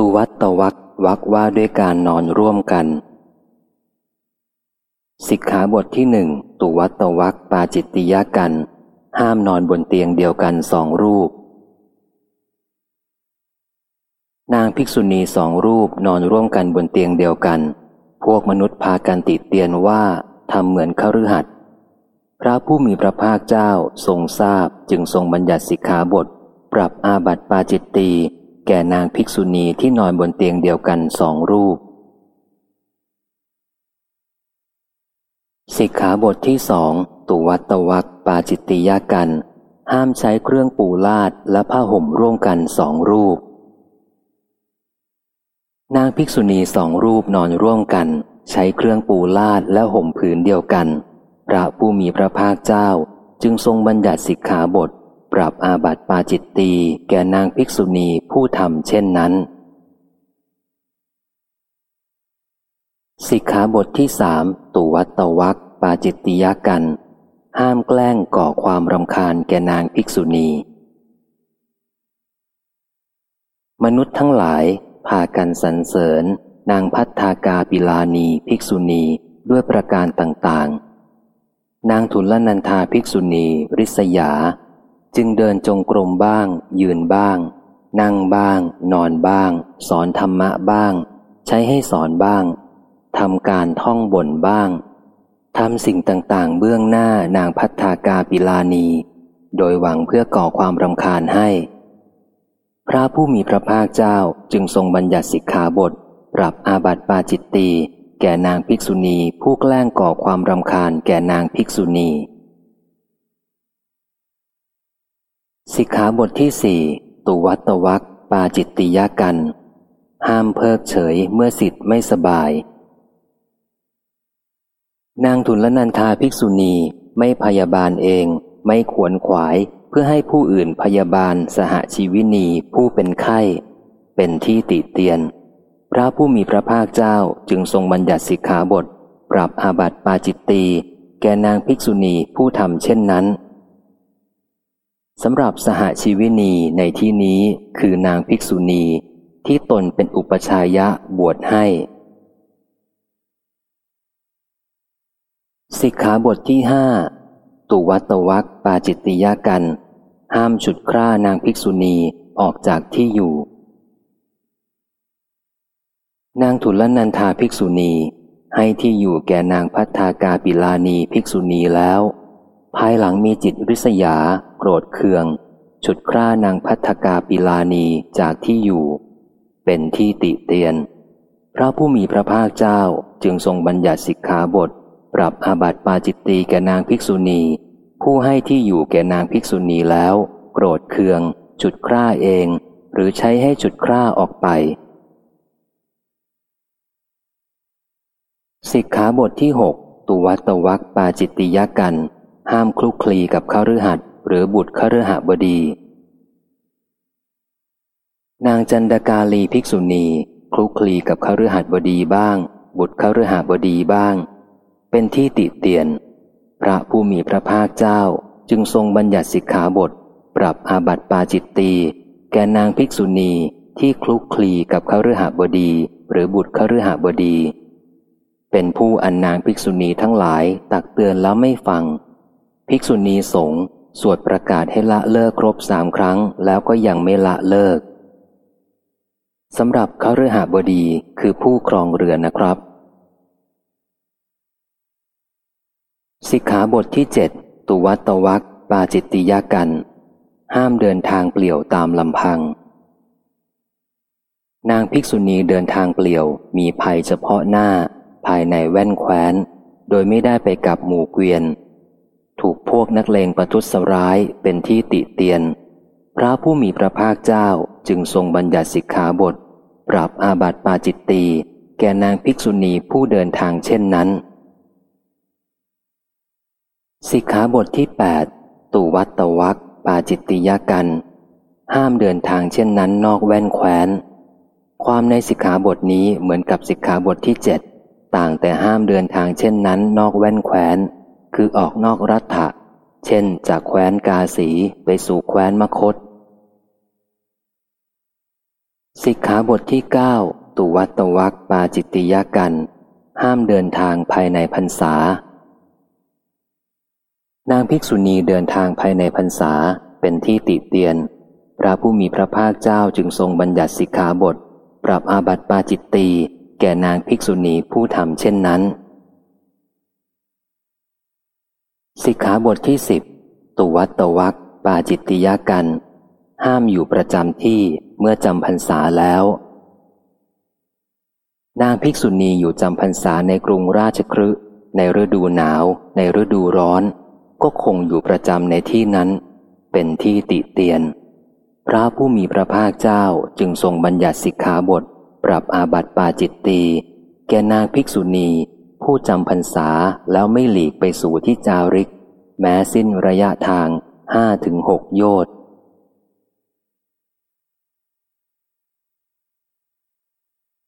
ตุวัตตวักวักว่าด้วยการนอนร่วมกัน สิกขาบทที่หนึ่งตุวัตตวักปาจิตติยกัน ห้ามนอนบนเตียงเดียวกันสองรูป นางภิกษุณีสองรูปนอนร่วมกันบนเตียงเดียวกัน พวกมนุษย์พากันติเตียนว่าทำเหมือนขรือหัดพระผู้มีพระภาคเจ้าทรงทราบจึงทรงบัญญัติสิกขาบท ปรับอาบัติปาจิตตี แก่นางภิกษุณีที่นอนบนเตียงเดียวกันสองรูป สิกขาบทที่สองตุวัตวักปาจิตติยากัน ห้ามใช้เครื่องปูลาดและผ้าห่มร่วมกันสองรูป นางภิกษุณีสองรูปนอนร่วมกัน ใช้เครื่องปูลาดและห่มผืนเดียวกัน พระผู้มีพระภาคเจ้าจึงทรงบัญญัติสิกขาบท ปรับอาบัติปาจิตตีแก่นางภิกษุณีผู้ทำเช่นนั้น สิกขาบทที่สามตุวัตวักปาจิตติยกัน ห้ามแกล้งก่อความรำคาญแก่นางภิกษุณี มนุษย์ทั้งหลายพากันสรรเสริญ นางพัฒธากาปิลานีภิกษุณีด้วยประการต่างๆ นางทุลนันทาภิกษุณี ริษยา จึงเดินจงกรมบ้าง ยืนบ้าง นั่งบ้าง นอนบ้าง สอนธรรมะบ้าง ใช้ให้สอนบ้างทำการท่องบ่นบ้างทำสิ่งต่างๆ เบื้องหน้านางพัฒากาปิลานี โดยหวังเพื่อก่อความรำคาญให้ พระผู้มีพระภาคเจ้าจึงทรงบัญญัติสิกขาบท ปรับอาบัติปาจิตตีแก่นางภิกษุณีผู้แกล้งก่อความรำคาญแก่นางภิกษุณี สิกขาบทที่สี่ตุวัตวักปาจิตติยกัน ห้ามเพิกเฉยเมื่อสิทธิ์ไม่สบาย นางทุนละนันทาภิกษุณีไม่พยาบาลเอง ไม่ขวนขวายเพื่อให้ผู้อื่นพยาบาลสหชีวินีผู้เป็นไข้ เป็นที่ติเตียน พระผู้มีพระภาคเจ้าจึงทรงบัญญัติสิกขาบท ปรับอาบัติปาจิตตีแกนางภิกษุณีผู้ทำเช่นนั้น สำหรับสหชีวินีในที่นี้คือนางภิกษุณีที่ตนเป็นอุปชายะบวชให้ สิกขาบทที่ห้าตุวัตวักปาจิตติยากัน ห้ามฉุดคร่านางภิกษุณีออกจากที่อยู่ นางทุลนันทาภิกษุณีให้ที่อยู่แก่นางพัฒากาปิลานีภิกษุณีแล้ว ภายหลังมีจิตริษยา โกรธเคือง ฉุดคร่านางพัฒกาปิลานีจากที่อยู่ เป็นที่ติเตียน พระผู้มีพระภาคเจ้าจึงทรงบัญญัติสิกขาบท ปรับอาบัติปาจิตตีแก่นางภิกษุณี ผู้ให้ที่อยู่แก่นางภิกษุณีแล้ว โกรธเคือง ฉุดคร่าเอง หรือใช้ให้ฉุดคร่าออกไปสิกขาบทที่หกตุวัตวักปาจิตติยกัน ห้ามคลุกคลีกับข้ารือหัดหรือบุตรคฤหบดี นางจันดกาลีภิกษุณีคลุกคลีกับคฤหับดีบ้าง บุตรคฤหบดีบ้าง เป็นที่ติเตียน พระผู้มีพระภาคเจ้าจึงทรงบัญญัติสิกขาบท ปรับอาบัติปาจิตตีแกนางภิกษุณีที่คลุกคลีกับคฤหบดี หรือบุตรคฤหบดี เป็นผู้อันนางภิกษุณีทั้งหลายตักเตือนแล้วไม่ฟัง ภิกษุณีสงฆ์สวดประกาศให้ละเลิกครบสามครั้ง แล้วก็ยังไม่ละเลิกสำหรับเขาเรือหาบดีคือผู้ครองเรือนนะครับ สิกขาบทที่เจ็ดตุวัตวักปาจิตติยากัน ห้ามเดินทางเปลี่ยวตามลำพัง นางภิกษุณีเดินทางเปลี่ยว มีภัยเฉพาะหน้า ภายในแว่นแคว้น โดยไม่ได้ไปกับหมู่เกวียน ถูกพวกนักเลงประทุษร้ายเป็นที่ติเตียน พระผู้มีพระภาคเจ้าจึงทรงบัญญัติสิกขาบท ปรับอาบัติปาจิตตีแก่นางภิกษุณีผู้เดินทางเช่นนั้น สิกขาบทที่ 8 ตุวัตตวักปาจิตติยกัน ห้ามเดินทางเช่นนั้นนอกแว่นแคว้น ความในสิกขาบทนี้เหมือนกับสิกขาบทที่เจ็ดต่างแต่ห้ามเดินทางเช่นนั้นนอกแว่นแคว้น คือออกนอกรัฐะเช่นจากแคว้นกาสีไปสู่แคว้นมคต สิกขาบทที่เก้าตุวัตวักปาจิตติยกัน ห้ามเดินทางภายในพรรษา นางภิกษุณีเดินทางภายในพรรษาเป็นที่ติเตียน พระผู้มีพระภาคเจ้าจึงทรงบัญญัติสิกขาบท ปรับอาบัติปาจิตตีแก่นางภิกษุณีผู้ทำเช่นนั้น สิกขาบทที่สิบตุวัตวักปาจิตติยกัน ห้ามอยู่ประจำที่เมื่อจำพรรษาแล้ว นางภิกษุณีอยู่จำพรรษาในกรุงราชครึในฤดูหนาว ในฤดูร้อน ก็คงอยู่ประจำในที่นั้น เป็นที่ติเตียน พระผู้มีพระภาคเจ้าจึงทรงบัญญัติสิกขาบท ปรับอาบัติปาจิตตีแก่นางภิกษุณี ผู้จำพรรษาแล้วไม่หลีกไปสู่ที่จาริก แม้สิ้นระยะทางห้าถึงหกโยชน์